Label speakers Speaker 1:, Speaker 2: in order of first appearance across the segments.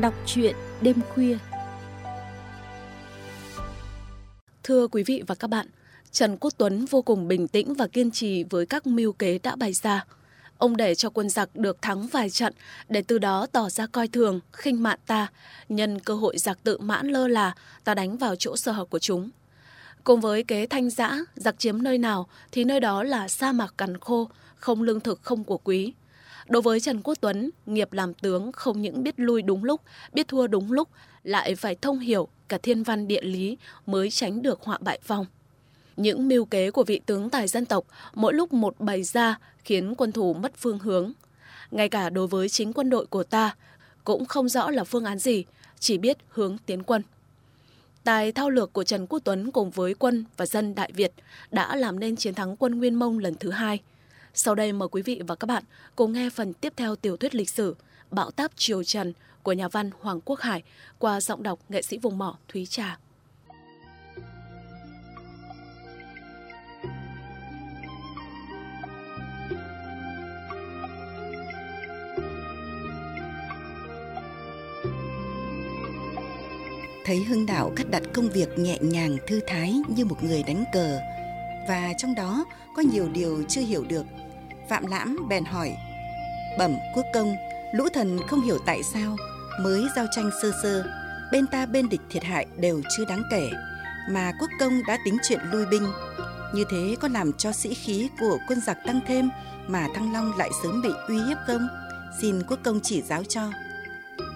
Speaker 1: Đọc truyện đêm khuya. Thưa quý vị và các bạn, Trần Quốc Tuấn vô cùng bình tĩnh và kiên trì với các mưu kế đã bày ra. Ông để cho quân giặc được thắng vài trận để từ đó tỏ ra coi thường, khinh mạn ta, nhân cơ hội giặc tự mãn lơ là, ta đánh vào chỗ sơ hở của chúng. Cùng với kế thanh giã, giặc chiếm nơi nào thì nơi đó là sa mạc cằn khô, không lương thực không của quý. Đối với Trần Quốc Tuấn, nghiệp làm tướng không những biết lui đúng lúc, biết thua đúng lúc, lại phải thông hiểu cả thiên văn địa lý mới tránh được họa bại vong. Những mưu kế của vị tướng tài dân tộc mỗi lúc một bày ra khiến quân thủ mất phương hướng. Ngay cả đối với chính quân đội của ta, cũng không rõ là phương án gì, chỉ biết hướng tiến quân. Tài thao lược của Trần Quốc Tuấn cùng với quân và dân Đại Việt đã làm nên chiến thắng quân Nguyên Mông lần thứ hai. Sau đây mời quý vị và các bạn cùng nghe phần tiếp theo tiểu thuyết lịch sử Bão táp Triều Trần của nhà văn Hoàng Quốc Hải qua giọng đọc nghệ sĩ vùng mỏ Thúy Trà.
Speaker 2: thấy Hưng Đạo cắt đặt công việc nhẹ nhàng, thư thái như một người đánh cờ, và trong đó có nhiều điều chưa hiểu được. Phạm Lãm bèn hỏi: "Bẩm quốc công, lũ thần không hiểu tại sao mới giao tranh sơ sơ, bên ta bên địch thiệt hại đều chưa đáng kể, mà quốc công đã tính chuyện lui binh, như thế có làm cho sĩ khí của quân giặc tăng thêm mà Thăng Long lại sớm bị uy hiếp không? Xin quốc công chỉ giáo cho."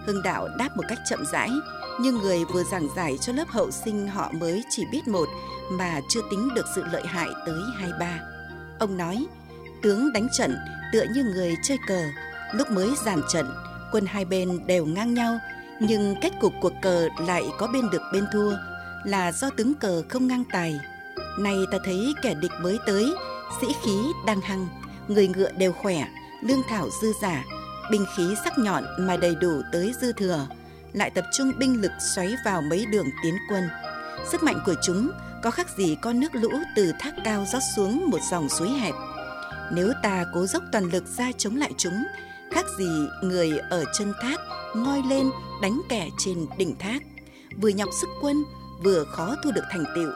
Speaker 2: Hưng Đạo đáp một cách chậm rãi, nhưng người vừa giảng giải cho lớp hậu sinh họ mới chỉ biết một mà chưa tính được sự lợi hại tới hai ba. Ông nói, tướng đánh trận tựa như người chơi cờ, lúc mới giàn trận, quân hai bên đều ngang nhau, nhưng kết cục cuộc cờ lại có bên được bên thua, là do tướng cờ không ngang tài. Nay ta thấy kẻ địch mới tới, sĩ khí đang hăng, người ngựa đều khỏe, lương thảo dư giả, binh khí sắc nhọn mà đầy đủ tới dư thừa, lại tập trung binh lực xoáy vào mấy đường tiến quân. Sức mạnh của chúng có khác gì con nước lũ từ thác cao rót xuống một dòng suối hẹp. Nếu ta cố dốc toàn lực ra chống lại chúng, khác gì người ở chân thác ngoi lên đánh kẻ trên đỉnh thác, vừa nhọc sức quân, vừa khó thu được thành tựu.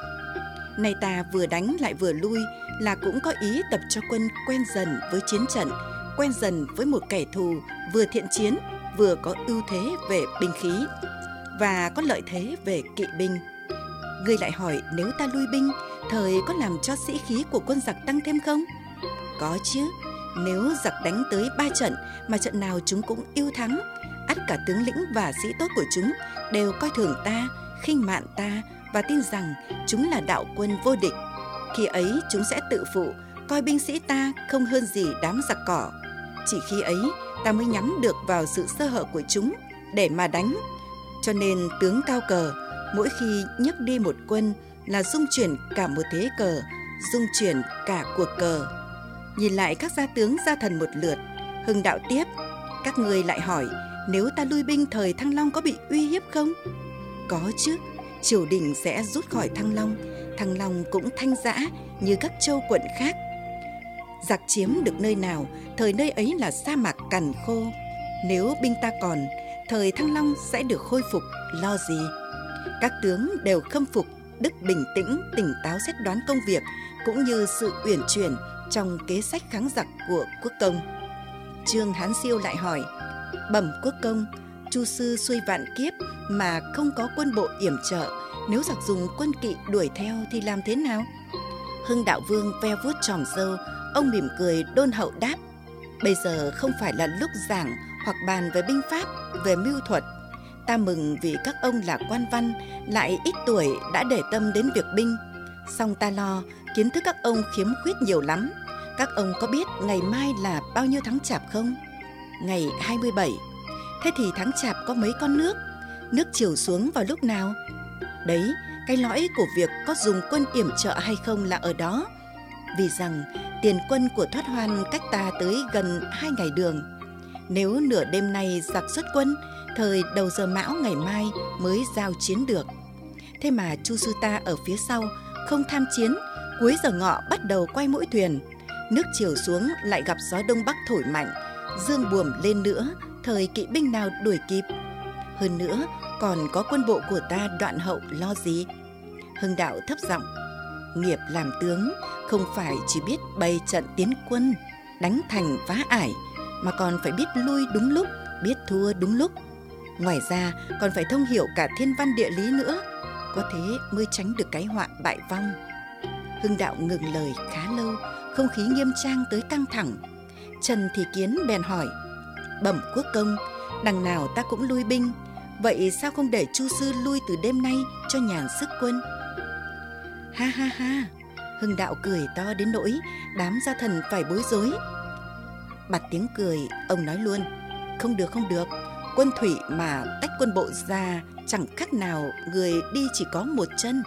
Speaker 2: nay ta vừa đánh lại vừa lui là cũng có ý tập cho quân quen dần với chiến trận, quen dần với một kẻ thù vừa thiện chiến vừa có ưu thế về binh khí và có lợi thế về kỵ binh. Ngươi lại hỏi nếu ta lui binh, thời có làm cho sĩ khí của quân giặc tăng thêm không? Có chứ, nếu giặc đánh tới ba trận mà trận nào chúng cũng yêu thắng, ắt cả tướng lĩnh và sĩ tốt của chúng đều coi thường ta, khinh mạn ta và tin rằng chúng là đạo quân vô địch. Khi ấy chúng sẽ tự phụ, coi binh sĩ ta không hơn gì đám giặc cỏ. Chỉ khi ấy ta mới nhắm được vào sự sơ hở của chúng để mà đánh. Cho nên tướng cao cờ mỗi khi nhấc đi một quân là dung chuyển cả một thế cờ, dung chuyển cả cuộc cờ. Nhìn lại các gia tướng gia thần một lượt, Hưng đạo tiếp, các người lại hỏi nếu ta lui binh thời Thăng Long có bị uy hiếp không? Có chứ, triều đình sẽ rút khỏi Thăng Long, Thăng Long cũng thanh giã như các châu quận khác giặc chiếm được nơi nào, thời nơi ấy là sa mạc cằn khô. Nếu binh ta còn, thời Thăng Long sẽ được khôi phục, lo gì? Các tướng đều khâm phục đức bình tĩnh, tỉnh táo xét đoán công việc, cũng như sự uyển chuyển trong kế sách kháng giặc của quốc công. Trương Hán Siêu lại hỏi, bẩm quốc công, chu sư xuôi vạn kiếp mà không có quân bộ yểm trợ, nếu giặc dùng quân kỵ đuổi theo thì làm thế nào? Hưng đạo vương ve vuốt tròm dâu, Ông mỉm cười đôn hậu đáp Bây giờ không phải là lúc giảng hoặc bàn về binh pháp, về mưu thuật. Ta mừng vì các ông là quan văn, lại ít tuổi đã để tâm đến việc binh. Song ta lo, kiến thức các ông khiếm khuyết nhiều lắm. Các ông có biết ngày mai là bao nhiêu tháng chạp không? Ngày 27. Thế thì tháng chạp có mấy con nước? Nước chiều xuống vào lúc nào? Đấy, cái lõi của việc có dùng quân yểm trợ hay không là ở đó vì rằng tiền quân của thoát hoan cách ta tới gần hai ngày đường. Nếu nửa đêm nay giặc xuất quân, thời đầu giờ mão ngày mai mới giao chiến được. Thế mà Chu Sư Ta ở phía sau không tham chiến, cuối giờ ngọ bắt đầu quay mũi thuyền. Nước chiều xuống lại gặp gió đông bắc thổi mạnh, dương buồm lên nữa, thời kỵ binh nào đuổi kịp. Hơn nữa, còn có quân bộ của ta đoạn hậu lo gì? Hưng đạo thấp giọng, nghiệp làm tướng không phải chỉ biết bày trận tiến quân, đánh thành phá ải, mà còn phải biết lui đúng lúc, biết thua đúng lúc. Ngoài ra còn phải thông hiểu cả thiên văn địa lý nữa, có thế mới tránh được cái họa bại vong. Hưng đạo ngừng lời khá lâu, không khí nghiêm trang tới căng thẳng. Trần Thị Kiến bèn hỏi, bẩm quốc công, đằng nào ta cũng lui binh, vậy sao không để Chu sư lui từ đêm nay cho nhàn sức quân? Ha ha ha, Hưng đạo cười to đến nỗi đám gia thần phải bối rối. Bặt tiếng cười, ông nói luôn, không được không được, quân thủy mà tách quân bộ ra chẳng khác nào người đi chỉ có một chân.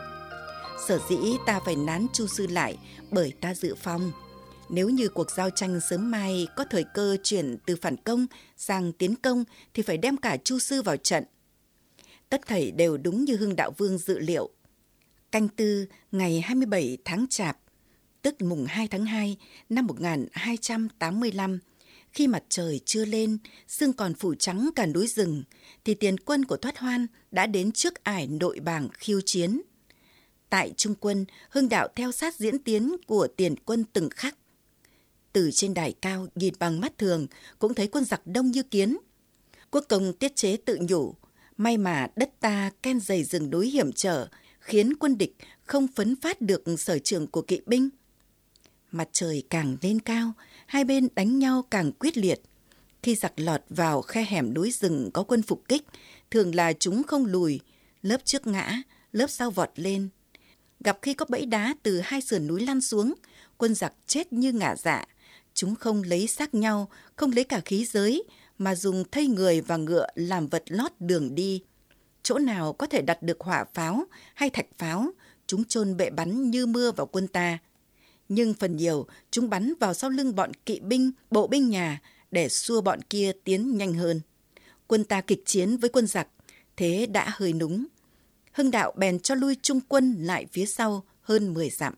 Speaker 2: Sở dĩ ta phải nán Chu sư lại bởi ta dự phòng. Nếu như cuộc giao tranh sớm mai có thời cơ chuyển từ phản công sang tiến công thì phải đem cả Chu sư vào trận. Tất thảy đều đúng như Hưng Đạo Vương dự liệu. Canh tư ngày 27 tháng Chạp, tức mùng 2 tháng 2 năm 1285, khi mặt trời chưa lên, sương còn phủ trắng cả núi rừng, thì tiền quân của Thoát Hoan đã đến trước ải nội bảng khiêu chiến. Tại Trung quân, Hưng Đạo theo sát diễn tiến của tiền quân từng khắc. Từ trên đài cao nhìn bằng mắt thường cũng thấy quân giặc đông như kiến. Quốc công tiết chế tự nhủ, may mà đất ta ken dày rừng núi hiểm trở, khiến quân địch không phấn phát được sở trường của kỵ binh. Mặt trời càng lên cao, hai bên đánh nhau càng quyết liệt. Khi giặc lọt vào khe hẻm núi rừng có quân phục kích, thường là chúng không lùi, lớp trước ngã, lớp sau vọt lên. Gặp khi có bẫy đá từ hai sườn núi lăn xuống, quân giặc chết như ngả dạ. Chúng không lấy xác nhau, không lấy cả khí giới, mà dùng thây người và ngựa làm vật lót đường đi. Chỗ nào có thể đặt được hỏa pháo hay thạch pháo, chúng chôn bệ bắn như mưa vào quân ta nhưng phần nhiều chúng bắn vào sau lưng bọn kỵ binh, bộ binh nhà để xua bọn kia tiến nhanh hơn. Quân ta kịch chiến với quân giặc, thế đã hơi núng. Hưng đạo bèn cho lui trung quân lại phía sau hơn 10 dặm.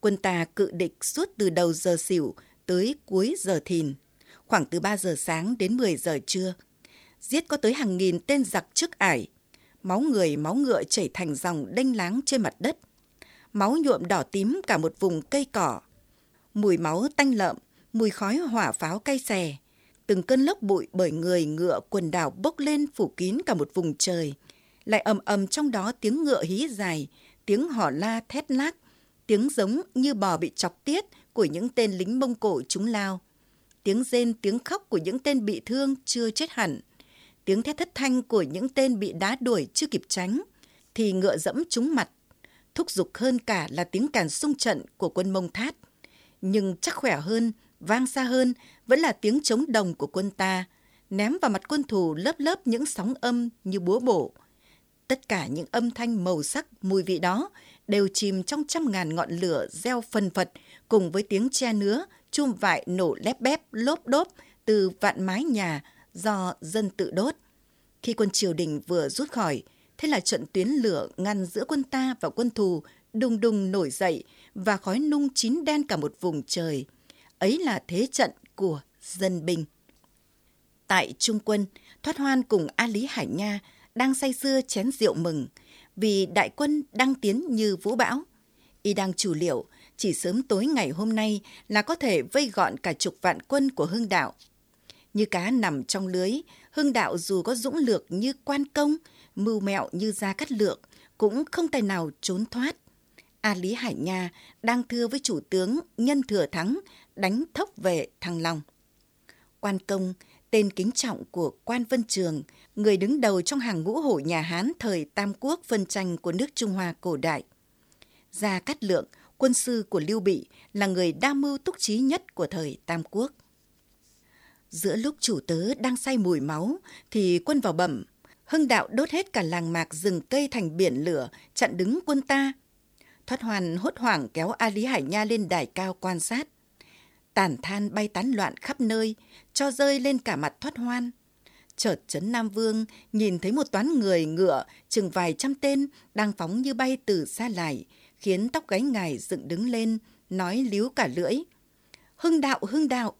Speaker 2: Quân ta cự địch suốt từ đầu giờ xỉu tới cuối giờ thìn, khoảng từ 3 giờ sáng đến 10 giờ trưa. Giết có tới hàng nghìn tên giặc trước ải. Máu người, máu ngựa chảy thành dòng đanh láng trên mặt đất – máu nhuộm đỏ tím cả một vùng cây cỏ. Mùi máu tanh lợm, mùi khói hỏa pháo cay xè. Từng cơn lốc bụi bởi người ngựa quần đảo bốc lên phủ kín cả một vùng trời. Lại ầm ầm trong đó tiếng ngựa hí dài, tiếng hò la thét lác, tiếng giống như bò bị chọc tiết của những tên lính Mông Cổ chúng lao. Tiếng rên, tiếng khóc của những tên bị thương chưa chết hẳn. Tiếng thét thất thanh của những tên bị đá đuổi chưa kịp tránh. Thì ngựa dẫm trúng mặt thúc giục hơn cả là tiếng càn sung trận của quân Mông Thát. Nhưng chắc khỏe hơn, vang xa hơn vẫn là tiếng chống đồng của quân ta, ném vào mặt quân thù lớp lớp những sóng âm như búa bổ. Tất cả những âm thanh màu sắc, mùi vị đó đều chìm trong trăm ngàn ngọn lửa reo phần phật cùng với tiếng che nứa, chum vại nổ lép bép, lốp đốp từ vạn mái nhà do dân tự đốt. Khi quân triều đình vừa rút khỏi, Thế là trận tuyến lửa ngăn giữa quân ta và quân thù đùng đùng nổi dậy và khói nung chín đen cả một vùng trời. Ấy là thế trận của dân binh. Tại Trung quân, Thoát Hoan cùng A Lý Hải Nha đang say sưa chén rượu mừng vì đại quân đang tiến như vũ bão. Y đang chủ liệu, chỉ sớm tối ngày hôm nay là có thể vây gọn cả chục vạn quân của hưng đạo. Như cá nằm trong lưới, hưng đạo dù có dũng lược như quan công mưu mẹo như Gia Cát Lượng cũng không tài nào trốn thoát. A Lý Hải Nha đang thưa với chủ tướng nhân thừa thắng đánh thốc về Thăng Long. Quan công, tên kính trọng của quan Vân Trường, người đứng đầu trong hàng ngũ hội nhà Hán thời Tam Quốc phân tranh của nước Trung Hoa cổ đại. Gia Cát Lượng, quân sư của Lưu Bị, là người đa mưu túc trí nhất của thời Tam Quốc. Giữa lúc chủ tớ đang say mùi máu, thì quân vào bẩm, Hưng đạo đốt hết cả làng mạc rừng cây thành biển lửa, chặn đứng quân ta. Thoát hoàn hốt hoảng kéo A Lý Hải Nha lên đài cao quan sát. Tàn than bay tán loạn khắp nơi, cho rơi lên cả mặt thoát hoan. Chợt Trấn Nam Vương nhìn thấy một toán người ngựa chừng vài trăm tên đang phóng như bay từ xa lại, khiến tóc gáy ngài dựng đứng lên, nói líu cả lưỡi. Hưng đạo, hưng đạo!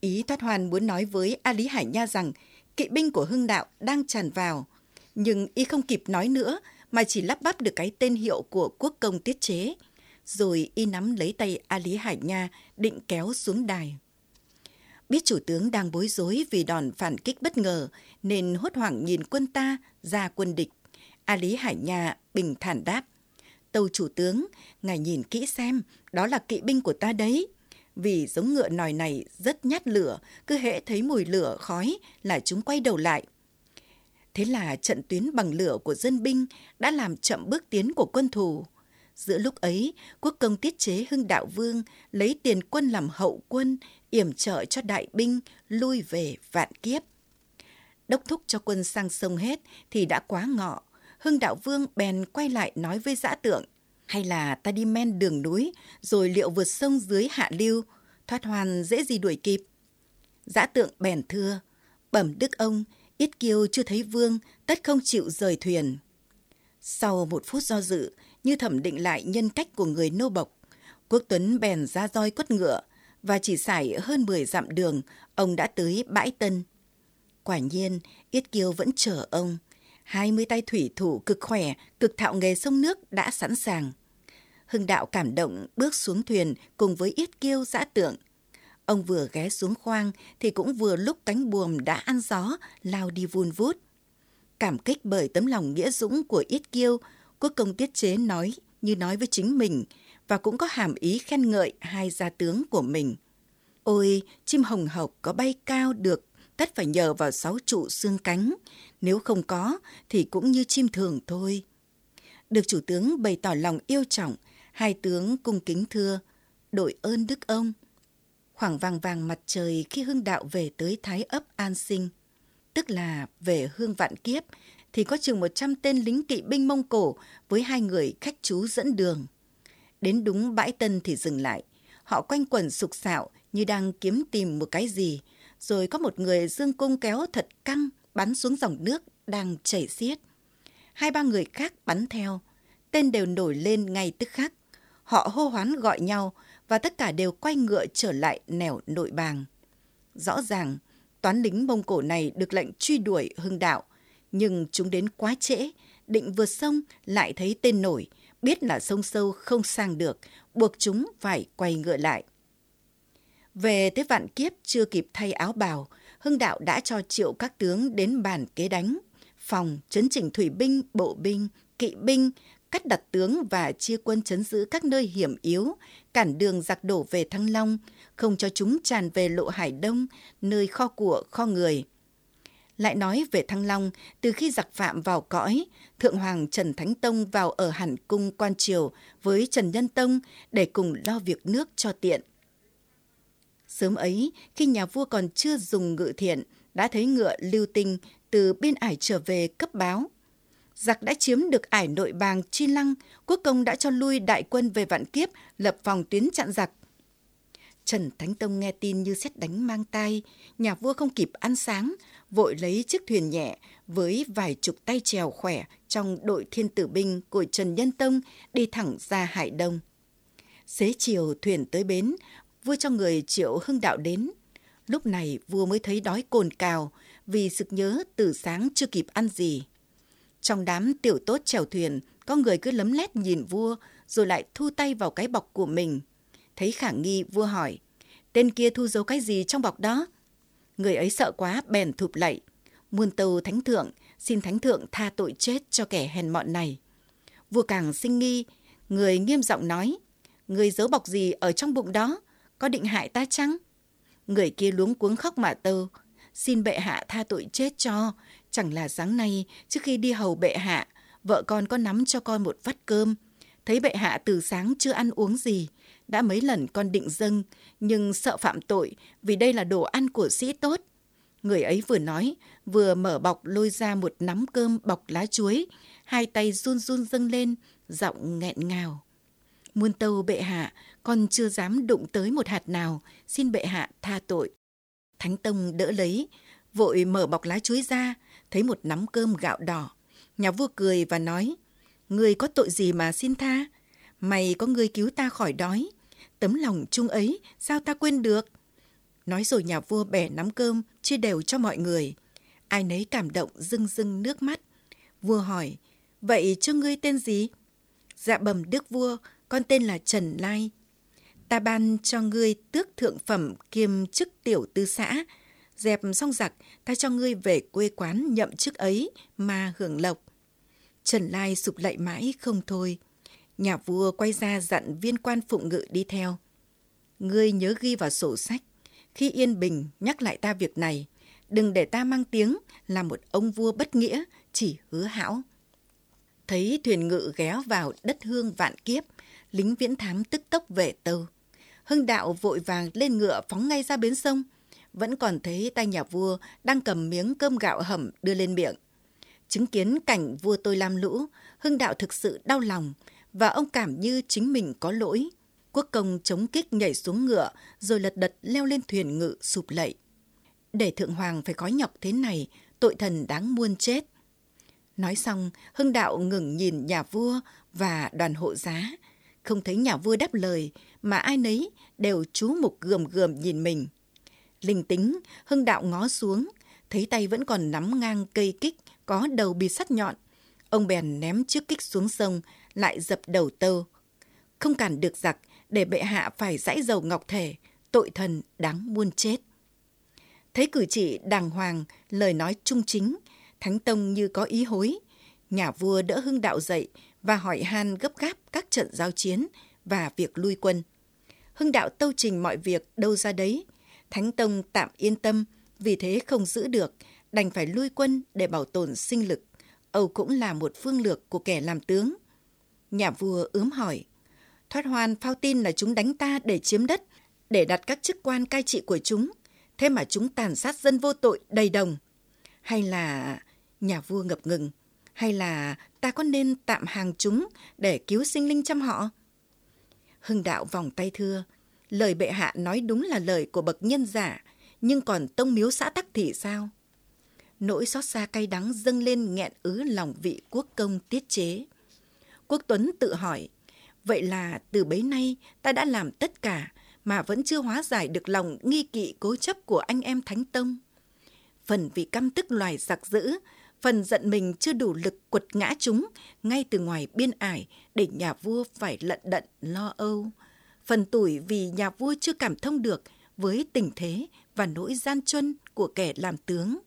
Speaker 2: Ý thoát hoàn muốn nói với A Lý Hải Nha rằng kỵ binh của Hưng Đạo đang tràn vào, nhưng y không kịp nói nữa mà chỉ lắp bắp được cái tên hiệu của quốc công tiết chế. Rồi y nắm lấy tay A Lý Hải Nha định kéo xuống đài. Biết chủ tướng đang bối rối vì đòn phản kích bất ngờ nên hốt hoảng nhìn quân ta ra quân địch. A Lý Hải Nha bình thản đáp. Tâu chủ tướng, ngài nhìn kỹ xem, đó là kỵ binh của ta đấy. Vì giống ngựa nòi này rất nhát lửa, cứ hễ thấy mùi lửa khói là chúng quay đầu lại. Thế là trận tuyến bằng lửa của dân binh đã làm chậm bước tiến của quân thù. Giữa lúc ấy, quốc công tiết chế Hưng Đạo Vương lấy tiền quân làm hậu quân, yểm trợ cho đại binh lui về vạn kiếp. Đốc thúc cho quân sang sông hết thì đã quá ngọ. Hưng Đạo Vương bèn quay lại nói với giã tượng. Hay là ta đi men đường núi, rồi liệu vượt sông dưới hạ lưu, thoát hoàn dễ gì đuổi kịp. Giã tượng bèn thưa, bẩm đức ông, Yết Kiêu chưa thấy vương, tất không chịu rời thuyền. Sau một phút do dự, như thẩm định lại nhân cách của người nô bộc, Quốc Tuấn bèn ra roi quất ngựa, và chỉ sải hơn 10 dặm đường, ông đã tới bãi Tân. Quả nhiên, Yết Kiêu vẫn chờ ông. Hai mươi tay thủy thủ cực khỏe, cực thạo nghề sông nước đã sẵn sàng. Hưng đạo cảm động bước xuống thuyền cùng với Yết Kiêu giã tượng. Ông vừa ghé xuống khoang thì cũng vừa lúc cánh buồm đã ăn gió lao đi vun vút. Cảm kích bởi tấm lòng nghĩa dũng của Yết Kiêu, quốc công tiết chế nói như nói với chính mình và cũng có hàm ý khen ngợi hai gia tướng của mình. Ôi, chim hồng hộc có bay cao được tất phải nhờ vào sáu trụ xương cánh, nếu không có thì cũng như chim thường thôi. Được chủ tướng bày tỏ lòng yêu trọng, hai tướng cung kính thưa, đội ơn đức ông. Khoảng vàng vàng mặt trời khi hương đạo về tới Thái ấp An Sinh, tức là về hương vạn kiếp, thì có chừng một trăm tên lính kỵ binh Mông Cổ với hai người khách chú dẫn đường. Đến đúng bãi tân thì dừng lại. Họ quanh quẩn sục sạo như đang kiếm tìm một cái gì. Rồi có một người dương cung kéo thật căng bắn xuống dòng nước đang chảy xiết. Hai ba người khác bắn theo. Tên đều nổi lên ngay tức khắc. Họ hô hoán gọi nhau và tất cả đều quay ngựa trở lại nẻo nội bàng. Rõ ràng, toán lính Mông Cổ này được lệnh truy đuổi hưng đạo, nhưng chúng đến quá trễ, định vượt sông lại thấy tên nổi, biết là sông sâu không sang được, buộc chúng phải quay ngựa lại. Về tới vạn kiếp chưa kịp thay áo bào, Hưng Đạo đã cho triệu các tướng đến bàn kế đánh, phòng, chấn chỉnh thủy binh, bộ binh, kỵ binh, cắt đặt tướng và chia quân chấn giữ các nơi hiểm yếu, cản đường giặc đổ về Thăng Long, không cho chúng tràn về lộ Hải Đông, nơi kho của kho người. Lại nói về Thăng Long, từ khi giặc phạm vào cõi, Thượng Hoàng Trần Thánh Tông vào ở hẳn cung quan triều với Trần Nhân Tông để cùng lo việc nước cho tiện. Sớm ấy, khi nhà vua còn chưa dùng ngự thiện, đã thấy ngựa lưu tinh từ biên ải trở về cấp báo. Giặc đã chiếm được ải nội bàng Chi Lăng, quốc công đã cho lui đại quân về vạn kiếp, lập phòng tuyến chặn giặc. Trần Thánh Tông nghe tin như xét đánh mang tay, nhà vua không kịp ăn sáng, vội lấy chiếc thuyền nhẹ với vài chục tay chèo khỏe trong đội thiên tử binh của Trần Nhân Tông đi thẳng ra Hải Đông. Xế chiều thuyền tới bến, vua cho người triệu hưng đạo đến. Lúc này vua mới thấy đói cồn cào vì sực nhớ từ sáng chưa kịp ăn gì. Trong đám tiểu tốt chèo thuyền, có người cứ lấm lét nhìn vua rồi lại thu tay vào cái bọc của mình. Thấy khả nghi, vua hỏi, tên kia thu giấu cái gì trong bọc đó? Người ấy sợ quá bèn thụp lạy. Muôn tâu thánh thượng, xin thánh thượng tha tội chết cho kẻ hèn mọn này. Vua càng sinh nghi, người nghiêm giọng nói, người giấu bọc gì ở trong bụng đó, có định hại ta chăng? Người kia luống cuống khóc mà tâu, xin bệ hạ tha tội chết cho, chẳng là sáng nay trước khi đi hầu bệ hạ, vợ con có nắm cho con một vắt cơm. Thấy bệ hạ từ sáng chưa ăn uống gì, đã mấy lần con định dâng, nhưng sợ phạm tội vì đây là đồ ăn của sĩ tốt. Người ấy vừa nói, vừa mở bọc lôi ra một nắm cơm bọc lá chuối, hai tay run run dâng lên, giọng nghẹn ngào. Muôn tâu bệ hạ, con chưa dám đụng tới một hạt nào, xin bệ hạ tha tội. Thánh Tông đỡ lấy, vội mở bọc lá chuối ra, thấy một nắm cơm gạo đỏ. Nhà vua cười và nói, Người có tội gì mà xin tha? Mày có người cứu ta khỏi đói, tấm lòng chung ấy sao ta quên được nói rồi nhà vua bẻ nắm cơm chia đều cho mọi người Ai nấy cảm động rưng rưng nước mắt. Vua hỏi, vậy cho ngươi tên gì? Dạ bẩm đức vua, con tên là Trần Lai. Ta ban cho ngươi tước thượng phẩm kiêm chức tiểu tư xã. Dẹp xong giặc, ta cho ngươi về quê quán nhậm chức ấy mà hưởng lộc. Trần Lai sụp lạy mãi không thôi. Nhà vua quay ra dặn viên quan phụng ngự đi theo. Ngươi nhớ ghi vào sổ sách. Khi yên bình nhắc lại ta việc này, đừng để ta mang tiếng là một ông vua bất nghĩa, chỉ hứa hão. Thấy thuyền ngự ghé vào đất hương vạn kiếp, lính viễn thám tức tốc về tâu. Hưng đạo vội vàng lên ngựa phóng ngay ra bến sông. Vẫn còn thấy tay nhà vua đang cầm miếng cơm gạo hầm đưa lên miệng. Chứng kiến cảnh vua tôi lam lũ, Hưng đạo thực sự đau lòng và ông cảm như chính mình có lỗi. Quốc công chống kích nhảy xuống ngựa rồi lật đật leo lên thuyền ngự sụp lạy. Để thượng hoàng phải có nhọc thế này, tội thần đáng muôn chết. Nói xong, Hưng đạo ngừng nhìn nhà vua và đoàn hộ giá. Không thấy nhà vua đáp lời, mà ai nấy đều chú mục gườm gườm nhìn mình. Linh tính, Hưng đạo ngó xuống, thấy tay vẫn còn nắm ngang cây kích có đầu bị sắt nhọn. Ông bèn ném chiếc kích xuống sông, lại dập đầu tơ. Không cản được giặc, để bệ hạ phải dãi dầu ngọc thể, tội thần đáng muôn chết. Thấy cử chỉ đàng hoàng, lời nói trung chính, Thánh Tông như có ý hối. Nhà vua đỡ hưng đạo dậy và hỏi han gấp gáp các trận giao chiến và việc lui quân. Hưng đạo tâu trình mọi việc đâu ra đấy. Thánh Tông tạm yên tâm, vì thế không giữ được, đành phải lui quân để bảo tồn sinh lực. Âu cũng là một phương lược của kẻ làm tướng. Nhà vua ướm hỏi, thoát hoan phao tin là chúng đánh ta để chiếm đất, để đặt các chức quan cai trị của chúng. Thế mà chúng tàn sát dân vô tội đầy đồng. Hay là nhà vua ngập ngừng, hay là ta có nên tạm hàng chúng để cứu sinh linh trăm họ? Hưng đạo vòng tay thưa, lời bệ hạ nói đúng là lời của bậc nhân giả, nhưng còn tông miếu xã tắc thì sao? Nỗi xót xa cay đắng dâng lên nghẹn ứ lòng vị quốc công tiết chế. Quốc Tuấn tự hỏi, vậy là từ bấy nay ta đã làm tất cả mà vẫn chưa hóa giải được lòng nghi kỵ cố chấp của anh em Thánh Tông. Phần vì căm tức loài giặc dữ, phần giận mình chưa đủ lực quật ngã chúng ngay từ ngoài biên ải để nhà vua phải lận đận lo âu. Phần tủi vì nhà vua chưa cảm thông được với tình thế và nỗi gian truân của kẻ làm tướng.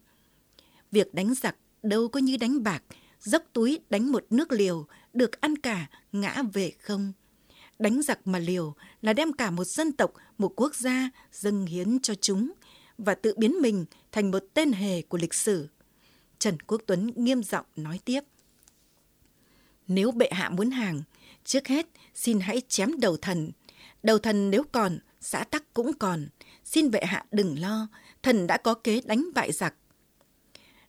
Speaker 2: Việc đánh giặc đâu có như đánh bạc, dốc túi đánh một nước liều, được ăn cả, ngã về không. Đánh giặc mà liều là đem cả một dân tộc, một quốc gia dâng hiến cho chúng và tự biến mình thành một tên hề của lịch sử. Trần Quốc Tuấn nghiêm giọng nói tiếp. Nếu bệ hạ muốn hàng, trước hết xin hãy chém đầu thần. Đầu thần nếu còn, xã tắc cũng còn. Xin bệ hạ đừng lo, thần đã có kế đánh bại giặc.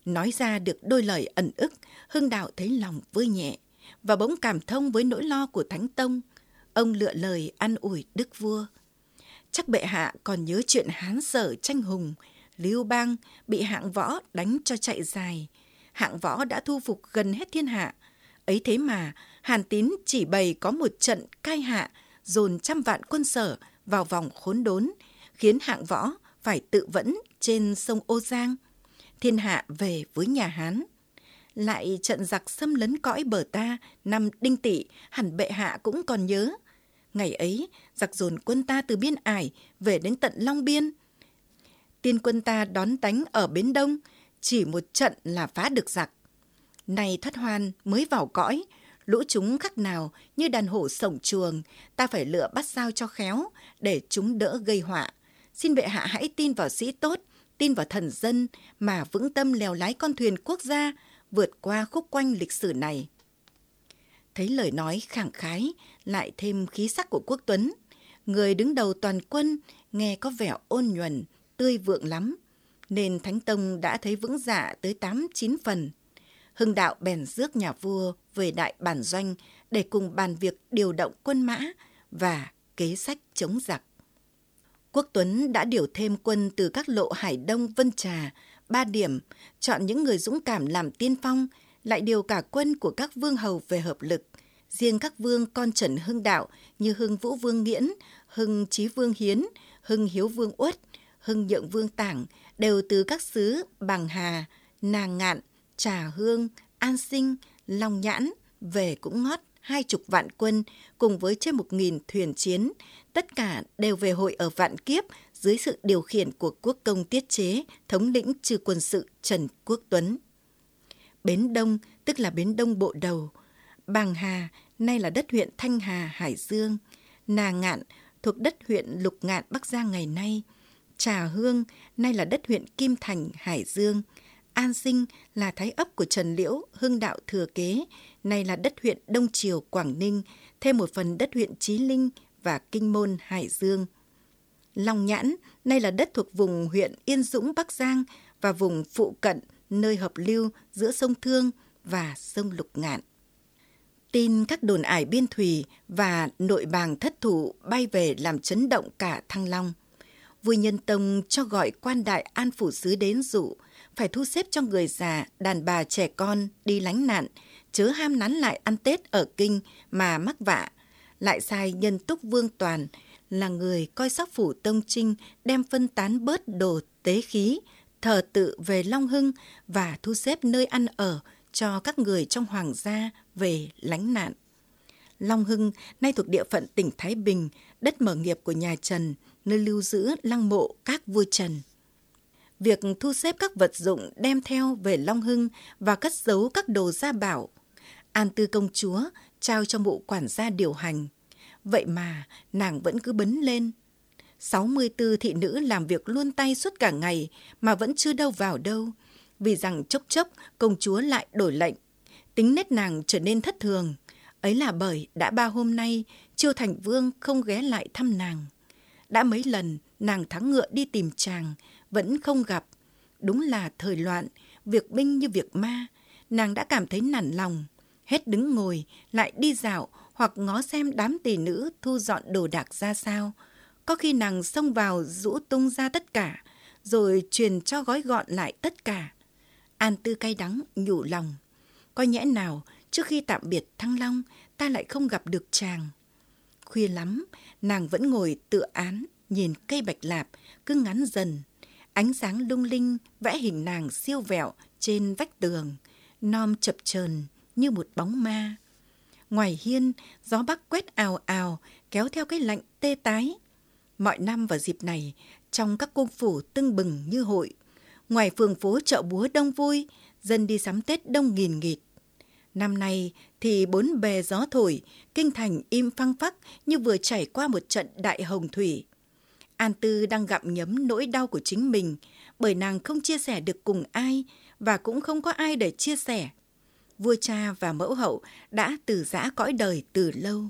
Speaker 2: Nói ra được đôi lời ẩn ức, Hưng Đạo thấy lòng vơi nhẹ và bỗng cảm thông với nỗi lo của Thánh Tông. Ông lựa lời an ủi đức vua. Chắc bệ hạ còn nhớ chuyện hán sở tranh hùng, Lưu Bang bị hạng võ đánh cho chạy dài. Hạng võ đã thu phục gần hết thiên hạ. Ấy thế mà, Hàn Tín chỉ bày có một trận cai hạ, dồn trăm vạn quân sở vào vòng khốn đốn, khiến hạng võ phải tự vẫn trên sông Ô Giang. Thiên hạ về với nhà Hán. Lại trận giặc xâm lấn cõi bờ ta năm đinh tỵ hẳn bệ hạ cũng còn nhớ. Ngày ấy, giặc dồn quân ta từ biên ải về đến tận Long Biên – tiên quân ta đón đánh ở Bến Đông, chỉ một trận là phá được giặc. nay thoát hoan mới vào cõi, lũ chúng khắc nào như đàn hổ sổng chuồng, ta phải lựa bắt sao cho khéo để chúng đỡ gây họa. Xin bệ hạ hãy tin vào sĩ tốt, tin vào thần dân mà vững tâm lèo lái con thuyền quốc gia vượt qua khúc quanh lịch sử này. Thấy lời nói khẳng khái, lại thêm khí sắc của quốc tuấn, người đứng đầu toàn quân nghe có vẻ ôn nhuần, tươi vượng lắm, nên Thánh Tông đã thấy vững dạ tới tám chín phần. Hưng đạo bèn rước nhà vua về đại bản doanh để cùng bàn việc điều động quân mã và kế sách chống giặc. Quốc Tuấn đã điều thêm quân từ các lộ Hải Đông Vân Trà, ba điểm, chọn những người dũng cảm làm tiên phong, lại điều cả quân của các vương hầu về hợp lực. Riêng các vương con Trần Hưng Đạo như Hưng Vũ Vương Nghiễn, Hưng Chí Vương Hiến, Hưng Hiếu Vương Uất – Hưng Nhượng Vương Tảng đều từ các xứ Bằng Hà, nàng ngạn, trà hương, an sinh, long nhãn về cũng ngót hai chục vạn quân cùng với trên một nghìn thuyền chiến, tất cả đều về hội ở Vạn Kiếp dưới sự điều khiển của quốc công tiết chế, thống lĩnh trừ quân sự Trần Quốc Tuấn. Bến Đông, tức là Bến Đông Bộ Đầu, Bàng Hà, nay là đất huyện Thanh Hà, Hải Dương, Nà Ngạn, thuộc đất huyện Lục Ngạn, Bắc Giang ngày nay, Trà Hương, nay là đất huyện Kim Thành, Hải Dương, An Sinh là thái ấp của Trần Liễu, Hưng Đạo Thừa Kế, nay là đất huyện Đông Triều, Quảng Ninh, thêm một phần đất huyện Chí Linh và Kinh Môn, Hải Dương. Long Nhãn, nay là đất thuộc vùng huyện Yên Dũng, Bắc Giang và vùng phụ cận, nơi hợp lưu giữa sông Thương và sông Lục Ngạn. Tin các đồn ải biên thủy và nội bàng thất thủ bay về làm chấn động cả Thăng Long. Vua Nhân Tông cho gọi quan đại an phủ sứ đến dụ, phải thu xếp cho người già, đàn bà trẻ con đi lánh nạn, chớ ham nán lại ăn Tết ở kinh mà mắc vạ. Lại sai nhân túc vương toàn là người coi sóc phủ tông trinh đem phân tán bớt đồ tế khí, thờ tự về Long Hưng và thu xếp nơi ăn ở cho các người trong hoàng gia về lánh nạn. Long Hưng nay thuộc địa phận tỉnh Thái Bình, đất mở nghiệp của nhà Trần, nơi lưu giữ lăng mộ các vua Trần. Việc thu xếp các vật dụng đem theo về Long Hưng và cất giấu các đồ gia bảo, An Tư công chúa trao cho mụ quản gia điều hành. Vậy mà nàng vẫn cứ bấn lên. 64 thị nữ làm việc luôn tay suốt cả ngày mà vẫn chưa đâu vào đâu, vì rằng chốc chốc công chúa lại đổi lệnh. Tính nét nàng trở nên thất thường. Ấy là bởi đã ba hôm nay Chiêu Thành Vương không ghé lại thăm nàng. Đã mấy lần nàng thắng ngựa đi tìm chàng, vẫn không gặp. Đúng là thời loạn, việc binh như việc ma. Nàng đã cảm thấy nản lòng. Hết đứng ngồi, lại đi dạo hoặc ngó xem đám tỷ nữ thu dọn đồ đạc ra sao. Có khi nàng xông vào rũ tung ra tất cả, rồi truyền cho gói gọn lại tất cả. An tư cay đắng, nhủ lòng. Coi nhẽ nào, trước khi tạm biệt Thăng Long, ta lại không gặp được chàng. Khuya lắm, nàng vẫn ngồi tựa án, nhìn cây bạch lạp, cứ ngắn dần. Ánh sáng lung linh vẽ hình nàng siêu vẹo trên vách tường, nom chập chờn như một bóng ma. Ngoài hiên, gió bắc quét ào ào, kéo theo cái lạnh tê tái. Mọi năm vào dịp này, trong các cung phủ tưng bừng như hội, ngoài phường phố chợ búa đông vui, dân đi sắm Tết đông nghìn nghịt. Năm nay thì bốn bề gió thổi, kinh thành im phăng phắc như vừa trải qua một trận đại hồng thủy. An Tư đang gặm nhấm nỗi đau của chính mình bởi nàng không chia sẻ được cùng ai và cũng không có ai để chia sẻ. Vua cha và mẫu hậu đã từ giã cõi đời từ lâu.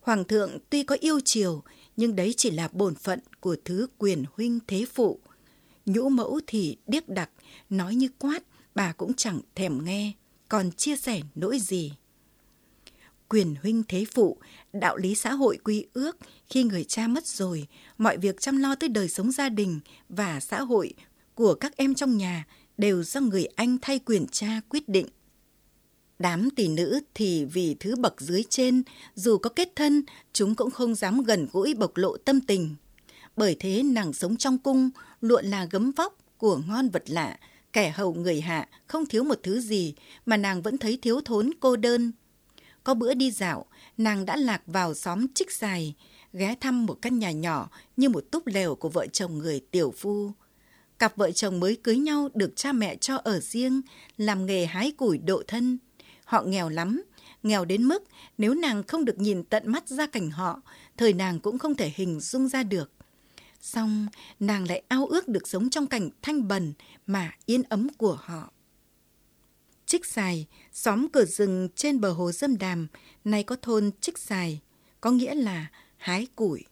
Speaker 2: Hoàng thượng tuy có yêu chiều nhưng đấy chỉ là bổn phận của thứ quyền huynh thế phụ. Nhũ mẫu thì điếc đặc, nói như quát, bà cũng chẳng thèm nghe, còn chia sẻ nỗi gì. Quyền huynh thế phụ, đạo lý xã hội quy ước, khi người cha mất rồi, mọi việc chăm lo tới đời sống gia đình và xã hội của các em trong nhà đều do người anh thay quyền cha quyết định. Đám tỷ nữ thì vì thứ bậc dưới trên, dù có kết thân, chúng cũng không dám gần gũi bộc lộ tâm tình. Bởi thế nàng sống trong cung, luộn là gấm vóc của ngon vật lạ, kẻ hầu người hạ, không thiếu một thứ gì mà nàng vẫn thấy thiếu thốn cô đơn. Có bữa đi dạo, nàng đã lạc vào xóm trích dài, ghé thăm một căn nhà nhỏ như một túp lều của vợ chồng người tiểu phu. Cặp vợ chồng mới cưới nhau được cha mẹ cho ở riêng, làm nghề hái củi độ thân. Họ nghèo lắm, nghèo đến mức nếu nàng không được nhìn tận mắt ra cảnh họ, thời nàng cũng không thể hình dung ra được. Xong, nàng lại ao ước được sống trong cảnh thanh bần mà yên ấm của họ. Trích Sài, xóm cửa rừng trên bờ hồ Dâm Đàm, nay có thôn Trích Sài, có nghĩa là hái củi.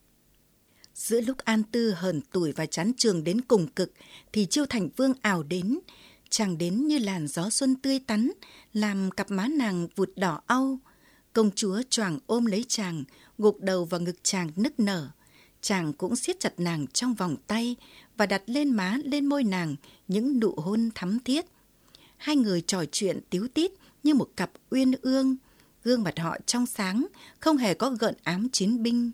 Speaker 2: Giữa lúc An Tư hờn tuổi và chán trường đến cùng cực, thì Chiêu Thành Vương ảo đến, chàng đến như làn gió xuân tươi tắn, làm cặp má nàng vụt đỏ au. Công chúa choàng ôm lấy chàng, gục đầu vào ngực chàng nức nở. Chàng cũng siết chặt nàng trong vòng tay và đặt lên má lên môi nàng những nụ hôn thắm thiết. Hai người trò chuyện tíu tít như một cặp uyên ương, gương mặt họ trong sáng, không hề có gợn ám chiến binh.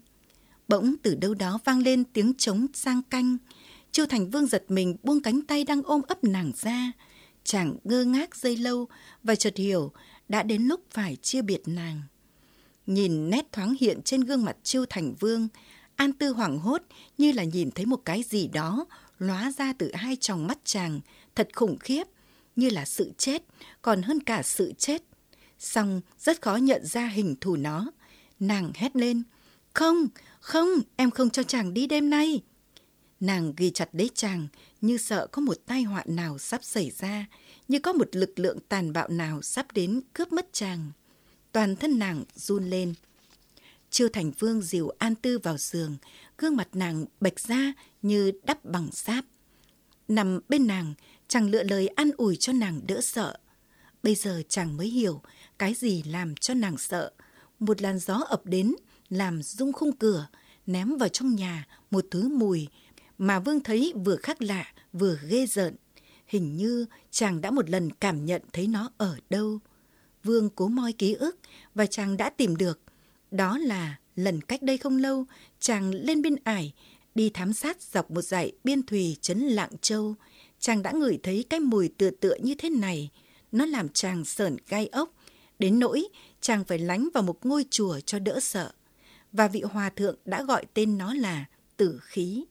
Speaker 2: Bỗng từ đâu đó vang lên tiếng trống sang canh, Chiêu Thành Vương giật mình buông cánh tay đang ôm ấp nàng ra chàng ngơ ngác dây lâu và chợt hiểu đã đến lúc phải chia biệt nàng. Nhìn nét thoáng hiện trên gương mặt Chiêu Thành Vương, An Tư hoảng hốt như là nhìn thấy một cái gì đó lóa ra từ hai tròng mắt chàng, thật khủng khiếp, như là sự chết, còn hơn cả sự chết. song rất khó nhận ra hình thù nó. Nàng hét lên, không, không, em không cho chàng đi đêm nay. Nàng ghi chặt lấy chàng như sợ có một tai họa nào sắp xảy ra, như có một lực lượng tàn bạo nào sắp đến cướp mất chàng. Toàn thân nàng run lên. Chiêu Thành Vương dìu An Tư vào giường, gương mặt nàng bạch ra như đắp bằng sáp. Nằm bên nàng, chàng lựa lời an ủi cho nàng đỡ sợ. Bây giờ chàng mới hiểu cái gì làm cho nàng sợ. Một làn gió ập đến, làm rung khung cửa, ném vào trong nhà một thứ mùi mà Vương thấy vừa khác lạ vừa ghê rợn. Hình như chàng đã một lần cảm nhận thấy nó ở đâu. Vương cố moi ký ức và chàng đã tìm được. Đó là lần cách đây không lâu, chàng lên biên ải, đi thám sát dọc một dải biên thùy trấn Lạng Châu. Chàng đã ngửi thấy cái mùi tựa tựa như thế này. Nó làm chàng sởn gai ốc. Đến nỗi chàng phải lánh vào một ngôi chùa cho đỡ sợ. Và vị hòa thượng đã gọi tên nó là tử khí.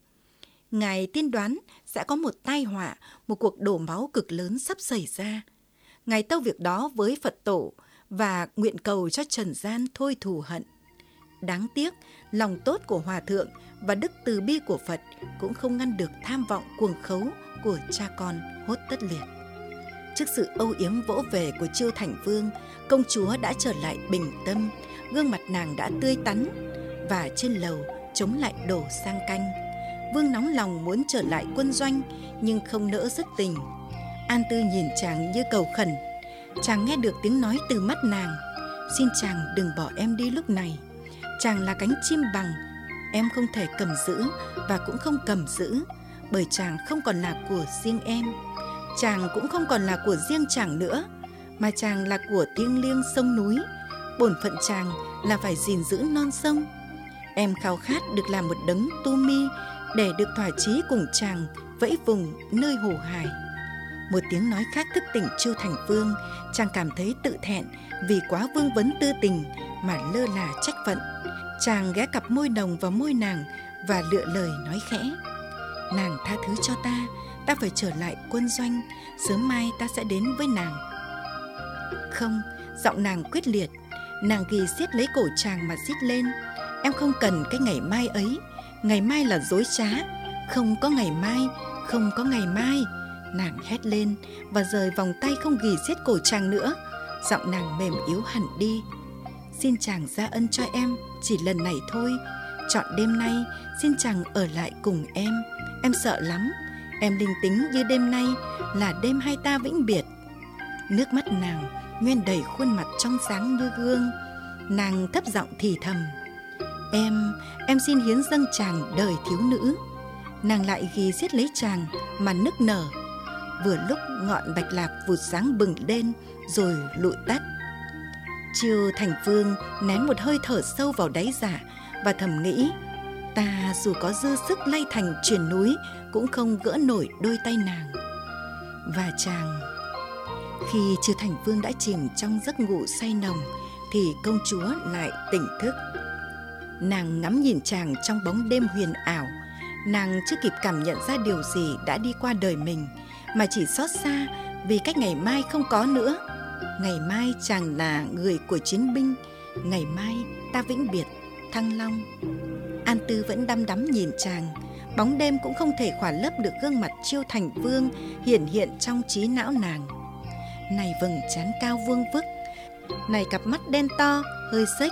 Speaker 2: Ngài tiên đoán sẽ có một tai họa, một cuộc đổ máu cực lớn sắp xảy ra. Ngài tâu việc đó với Phật tổ và nguyện cầu cho trần gian thôi thù hận. Đáng tiếc, lòng tốt của Hòa Thượng và đức từ bi của Phật cũng không ngăn được tham vọng cuồng khấu của cha con hốt tất liệt. Trước sự âu yếm vỗ về của Chiêu Thành Vương, công chúa đã trở lại bình tâm, gương mặt nàng đã tươi tắn và trên lầu chống lại đổ sang canh. Vương nóng lòng muốn trở lại quân doanh, nhưng không nỡ rất tình. An Tư nhìn chàng như cầu khẩn. Chàng nghe được tiếng nói từ mắt nàng. Xin chàng đừng bỏ em đi lúc này. Chàng là cánh chim bằng. Em không thể cầm giữ và cũng không cầm giữ, bởi chàng không còn là của riêng em. Chàng cũng không còn là của riêng chàng nữa, mà chàng là của thiêng liêng sông núi. Bổn phận chàng là phải gìn giữ non sông. Em khao khát được làm một đấng tu mi để được thỏa chí cùng chàng vẫy vùng nơi hồ hải. Một tiếng nói khác thức tỉnh Chiêu Thành Vương, chàng cảm thấy tự thẹn vì quá vương vấn tư tình mà lơ là trách phận. Chàng ghé cặp môi đồng vào môi nàng và lựa lời nói khẽ. Nàng tha thứ cho ta, ta phải trở lại quân doanh, sớm mai ta sẽ đến với nàng. Không, giọng nàng quyết liệt, nàng ghi siết lấy cổ chàng mà xít lên. Em không cần cái ngày mai ấy, ngày mai là dối trá, không có ngày mai, không có ngày mai. Nàng hét lên và rời vòng tay không ghì xiết cổ chàng nữa. Giọng nàng mềm yếu hẳn đi. Xin chàng ra ân cho em, chỉ lần này thôi. Chọn đêm nay, xin chàng ở lại cùng em. Em sợ lắm, em linh tính như đêm nay là đêm hai ta vĩnh biệt. Nước mắt nàng nguyên đầy khuôn mặt trong sáng như gương. Nàng thấp giọng thì thầm. Em, em xin hiến dâng chàng đời thiếu nữ. Nàng lại ghi giết lấy chàng mà nức nở. Vừa lúc ngọn bạch lạc vụt sáng bừng lên rồi lụi tắt. Chiêu thành phương nén một hơi thở sâu vào đáy giả và thầm nghĩ ta dù có dư sức lay thành chuyển núi cũng không gỡ nổi đôi tay nàng. Và chàng khi Chiêu thành phương đã chìm trong giấc ngủ say nồng thì công chúa lại tỉnh thức Nàng ngắm nhìn chàng trong bóng đêm huyền ảo. Nàng chưa kịp cảm nhận ra điều gì đã đi qua đời mình, mà chỉ xót xa vì cách ngày mai không có nữa. Ngày mai chàng là người của chiến binh, ngày mai ta vĩnh biệt, thăng long. An Tư vẫn đăm đắm nhìn chàng, bóng đêm cũng không thể khỏa lấp được gương mặt chiêu thành vương hiện hiện trong trí não nàng. Này vầng trán cao vương vức, này cặp mắt đen to, hơi xếch,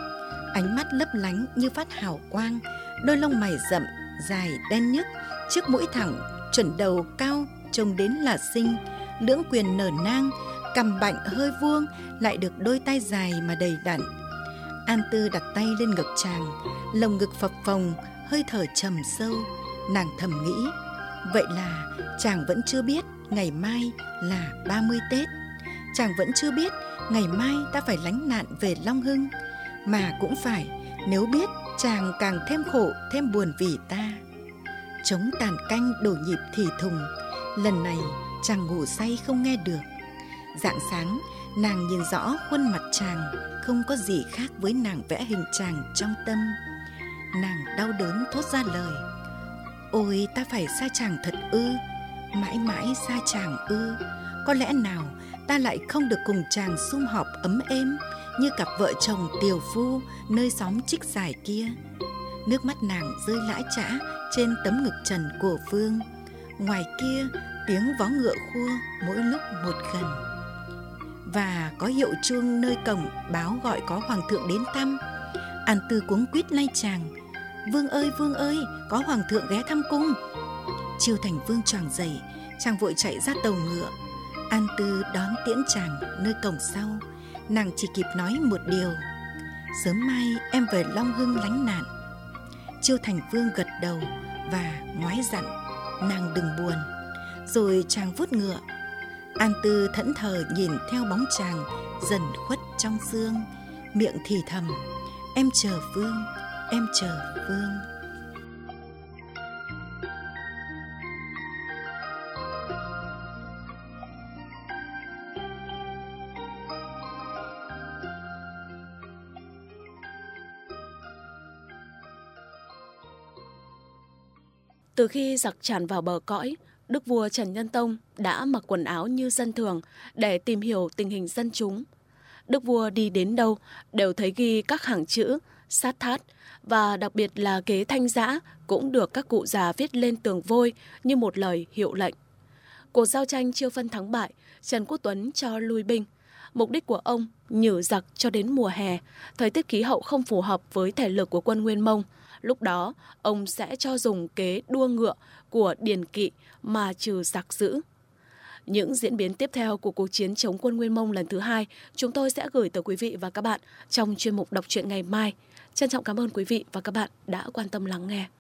Speaker 2: ánh mắt lấp lánh như phát hào quang, đôi lông mày rậm, dài đen nhức, chiếc mũi thẳng, chuẩn đầu cao, trông đến là xinh, lưỡng quyền nở nang, cầm bạnh hơi vuông, lại được đôi tay dài mà đầy đặn. An Tư đặt tay lên ngực chàng, lồng ngực phập phồng, hơi thở trầm sâu, nàng thầm nghĩ, vậy là chàng vẫn chưa biết ngày mai là 30 Tết. Chàng vẫn chưa biết ngày mai ta phải lánh nạn về Long Hưng mà cũng phải nếu biết chàng càng thêm khổ thêm buồn vì ta chống tàn canh đổ nhịp thì thùng lần này chàng ngủ say không nghe được Dạng sáng, nàng nhìn rõ khuôn mặt chàng, không có gì khác với nàng vẽ hình chàng trong tâm. Nàng đau đớn thốt ra lời. Ôi ta phải xa chàng thật ư, mãi mãi xa chàng ư. Có lẽ nào ta lại không được cùng chàng sum họp ấm êm như cặp vợ chồng tiều phu nơi xóm trích dài kia. Nước mắt nàng rơi lã chã trên tấm ngực trần của Vương. Ngoài kia tiếng vó ngựa khua mỗi lúc một gần. Và có hiệu chuông nơi cổng báo gọi có hoàng thượng đến thăm. An Tư cuống quýt lay chàng. Vương ơi, Vương ơi, có hoàng thượng ghé thăm cung. Chiêu Thành Vương choàng dậy, chàng vội chạy ra tàu ngựa. An Tư đón tiễn chàng nơi cổng sau. Nàng chỉ kịp nói một điều. Sớm mai em về Long Hưng lánh nạn. Chiêu Thành Vương gật đầu và ngoái dặn, nàng đừng buồn rồi chàng vuốt ngựa an tư thẫn thờ nhìn theo bóng chàng dần khuất trong sương miệng thì thầm, em chờ vương, em chờ vương
Speaker 1: Từ khi giặc tràn vào bờ cõi, Đức vua Trần Nhân Tông đã mặc quần áo như dân thường để tìm hiểu tình hình dân chúng. Đức vua đi đến đâu đều thấy ghi các hàng chữ, sát thát và đặc biệt là kế thanh giã cũng được các cụ già viết lên tường vôi như một lời hiệu lệnh. Cuộc giao tranh chưa phân thắng bại, Trần Quốc Tuấn cho lui binh. Mục đích của ông nhử giặc cho đến mùa hè, thời tiết khí hậu không phù hợp với thể lực của quân Nguyên Mông – Lúc đó, ông sẽ cho dùng kế đua ngựa của Điền Kỵ mà trừ giặc dữ. Những diễn biến tiếp theo của cuộc chiến chống quân Nguyên Mông lần thứ hai, chúng tôi sẽ gửi tới quý vị và các bạn trong chuyên mục đọc truyện ngày mai. Trân trọng cảm ơn quý vị và các bạn đã quan tâm lắng nghe.